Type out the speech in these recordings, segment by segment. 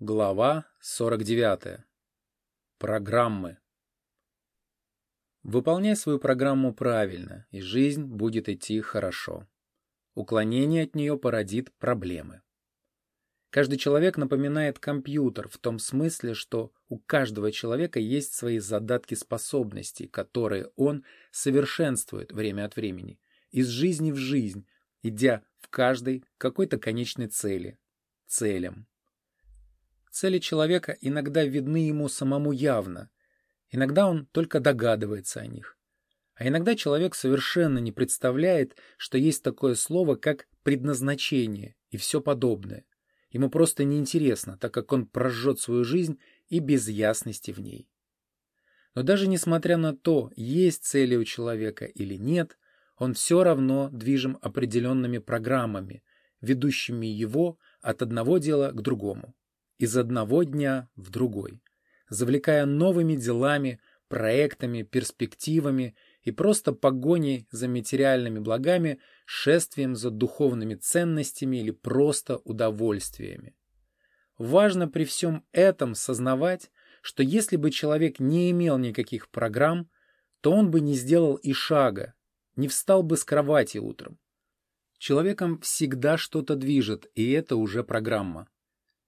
Глава 49. Программы. Выполняй свою программу правильно, и жизнь будет идти хорошо. Уклонение от нее породит проблемы. Каждый человек напоминает компьютер в том смысле, что у каждого человека есть свои задатки способностей, которые он совершенствует время от времени, из жизни в жизнь, идя в каждой какой-то конечной цели, целям. Цели человека иногда видны ему самому явно, иногда он только догадывается о них. А иногда человек совершенно не представляет, что есть такое слово, как предназначение и все подобное. Ему просто неинтересно, так как он прожжет свою жизнь и без ясности в ней. Но даже несмотря на то, есть цели у человека или нет, он все равно движим определенными программами, ведущими его от одного дела к другому из одного дня в другой, завлекая новыми делами, проектами, перспективами и просто погоней за материальными благами, шествием за духовными ценностями или просто удовольствиями. Важно при всем этом сознавать, что если бы человек не имел никаких программ, то он бы не сделал и шага, не встал бы с кровати утром. Человеком всегда что-то движет, и это уже программа.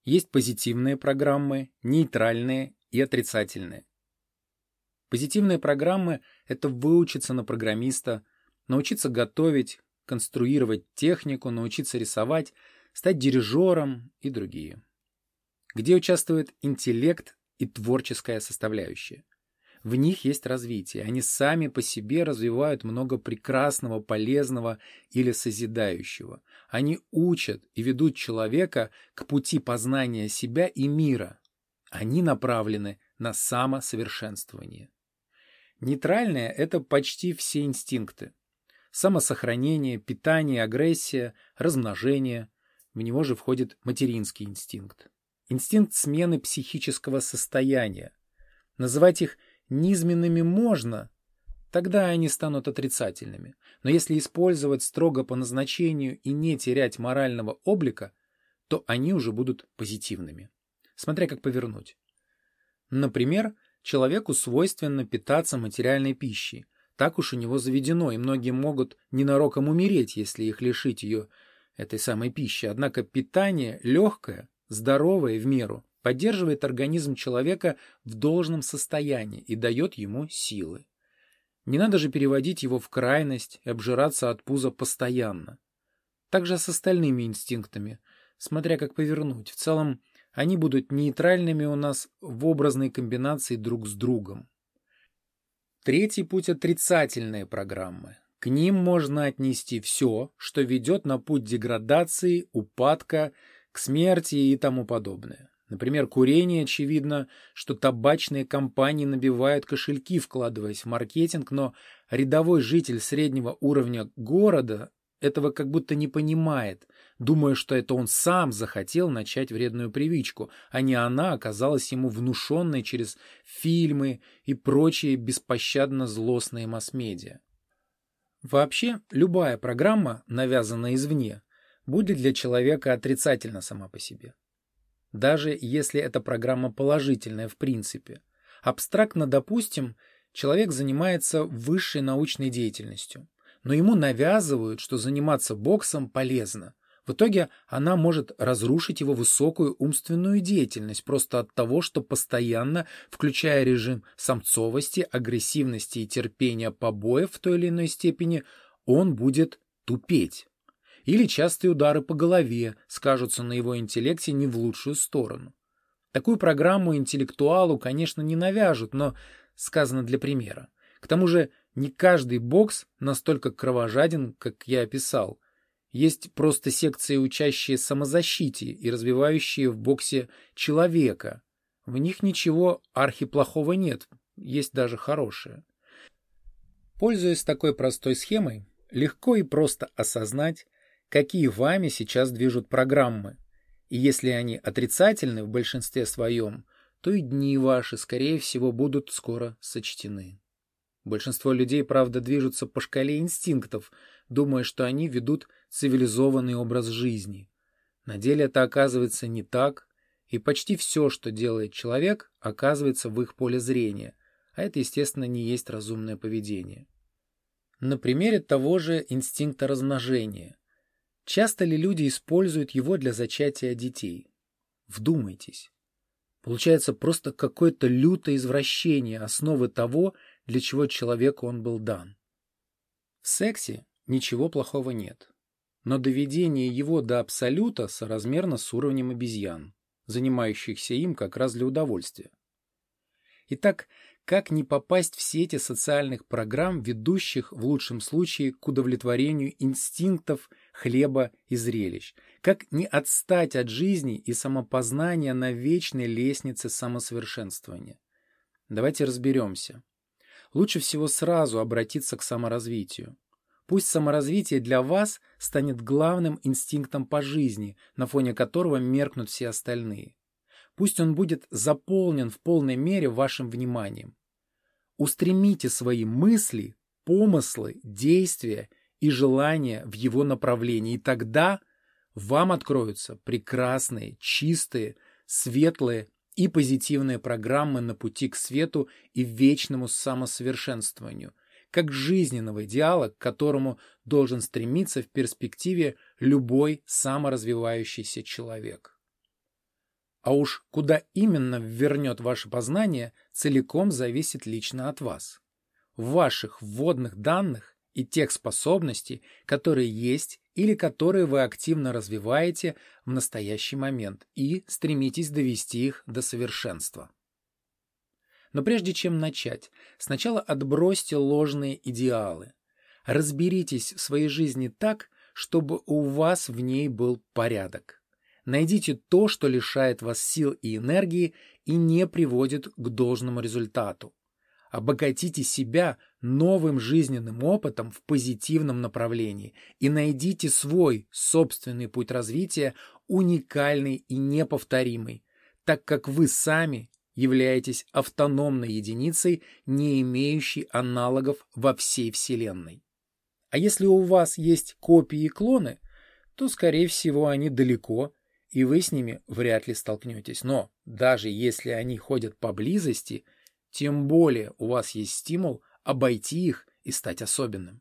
Есть позитивные программы, нейтральные и отрицательные. Позитивные программы — это выучиться на программиста, научиться готовить, конструировать технику, научиться рисовать, стать дирижером и другие. Где участвует интеллект и творческая составляющая. В них есть развитие, они сами по себе развивают много прекрасного, полезного или созидающего. Они учат и ведут человека к пути познания себя и мира. Они направлены на самосовершенствование. Нейтральное – это почти все инстинкты. Самосохранение, питание, агрессия, размножение. В него же входит материнский инстинкт. Инстинкт смены психического состояния. Называть их – низменными можно, тогда они станут отрицательными. Но если использовать строго по назначению и не терять морального облика, то они уже будут позитивными. Смотря как повернуть. Например, человеку свойственно питаться материальной пищей. Так уж у него заведено, и многие могут ненароком умереть, если их лишить ее этой самой пищи. Однако питание легкое, здоровое в меру поддерживает организм человека в должном состоянии и дает ему силы. Не надо же переводить его в крайность и обжираться от пуза постоянно. Так же с остальными инстинктами, смотря как повернуть. В целом, они будут нейтральными у нас в образной комбинации друг с другом. Третий путь – отрицательные программы. К ним можно отнести все, что ведет на путь деградации, упадка, к смерти и тому подобное. Например, курение, очевидно, что табачные компании набивают кошельки, вкладываясь в маркетинг, но рядовой житель среднего уровня города этого как будто не понимает, думая, что это он сам захотел начать вредную привычку, а не она оказалась ему внушенной через фильмы и прочие беспощадно злостные масс-медиа. Вообще, любая программа, навязанная извне, будет для человека отрицательна сама по себе даже если эта программа положительная в принципе. Абстрактно допустим, человек занимается высшей научной деятельностью, но ему навязывают, что заниматься боксом полезно. В итоге она может разрушить его высокую умственную деятельность просто от того, что постоянно, включая режим самцовости, агрессивности и терпения побоев в той или иной степени, он будет тупеть или частые удары по голове скажутся на его интеллекте не в лучшую сторону. Такую программу интеллектуалу, конечно, не навяжут, но сказано для примера. К тому же не каждый бокс настолько кровожаден, как я описал. Есть просто секции, учащие самозащите и развивающие в боксе человека. В них ничего архиплохого нет, есть даже хорошее. Пользуясь такой простой схемой, легко и просто осознать, какие вами сейчас движут программы. И если они отрицательны в большинстве своем, то и дни ваши, скорее всего, будут скоро сочтены. Большинство людей, правда, движутся по шкале инстинктов, думая, что они ведут цивилизованный образ жизни. На деле это оказывается не так, и почти все, что делает человек, оказывается в их поле зрения, а это, естественно, не есть разумное поведение. На примере того же инстинкта размножения. Часто ли люди используют его для зачатия детей? Вдумайтесь. Получается просто какое-то лютое извращение основы того, для чего человеку он был дан. В сексе ничего плохого нет, но доведение его до абсолюта соразмерно с уровнем обезьян занимающихся им как раз для удовольствия. Итак, как не попасть в сети социальных программ, ведущих в лучшем случае к удовлетворению инстинктов хлеба и зрелищ? Как не отстать от жизни и самопознания на вечной лестнице самосовершенствования? Давайте разберемся. Лучше всего сразу обратиться к саморазвитию. Пусть саморазвитие для вас станет главным инстинктом по жизни, на фоне которого меркнут все остальные. Пусть он будет заполнен в полной мере вашим вниманием. Устремите свои мысли, помыслы, действия и желания в его направлении, и тогда вам откроются прекрасные, чистые, светлые и позитивные программы на пути к свету и вечному самосовершенствованию, как жизненного идеала, к которому должен стремиться в перспективе любой саморазвивающийся человек. А уж куда именно вернет ваше познание, целиком зависит лично от вас. Ваших вводных данных и тех способностей, которые есть или которые вы активно развиваете в настоящий момент и стремитесь довести их до совершенства. Но прежде чем начать, сначала отбросьте ложные идеалы. Разберитесь в своей жизни так, чтобы у вас в ней был порядок. Найдите то, что лишает вас сил и энергии и не приводит к должному результату. Обогатите себя новым жизненным опытом в позитивном направлении и найдите свой собственный путь развития, уникальный и неповторимый, так как вы сами являетесь автономной единицей, не имеющей аналогов во всей Вселенной. А если у вас есть копии и клоны, то, скорее всего, они далеко, и вы с ними вряд ли столкнетесь. Но даже если они ходят поблизости, тем более у вас есть стимул обойти их и стать особенным.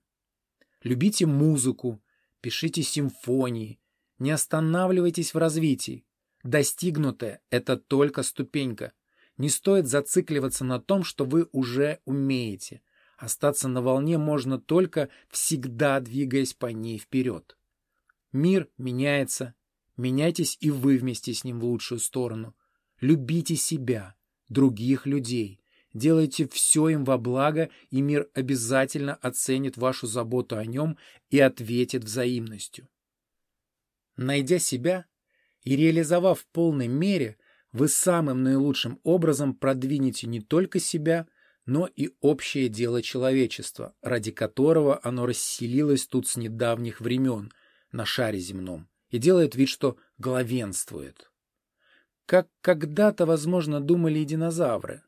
Любите музыку, пишите симфонии, не останавливайтесь в развитии. Достигнутое – это только ступенька, не стоит зацикливаться на том, что вы уже умеете. Остаться на волне можно только всегда двигаясь по ней вперед. Мир меняется. Меняйтесь и вы вместе с ним в лучшую сторону. Любите себя, других людей. Делайте все им во благо, и мир обязательно оценит вашу заботу о нем и ответит взаимностью. Найдя себя и реализовав в полной мере – вы самым наилучшим образом продвинете не только себя, но и общее дело человечества, ради которого оно расселилось тут с недавних времен на шаре земном и делает вид, что главенствует. Как когда-то, возможно, думали и динозавры.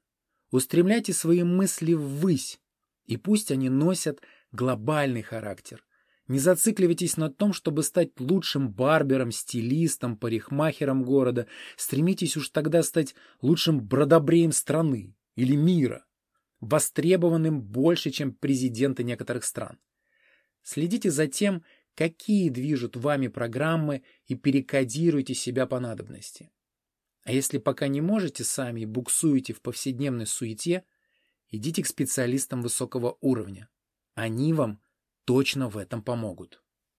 Устремляйте свои мысли ввысь, и пусть они носят глобальный характер, не зацикливайтесь на том, чтобы стать лучшим барбером, стилистом, парикмахером города. Стремитесь уж тогда стать лучшим бродобреем страны или мира, востребованным больше, чем президенты некоторых стран. Следите за тем, какие движут вами программы и перекодируйте себя по надобности. А если пока не можете сами и буксуете в повседневной суете, идите к специалистам высокого уровня. Они вам точно в этом помогут.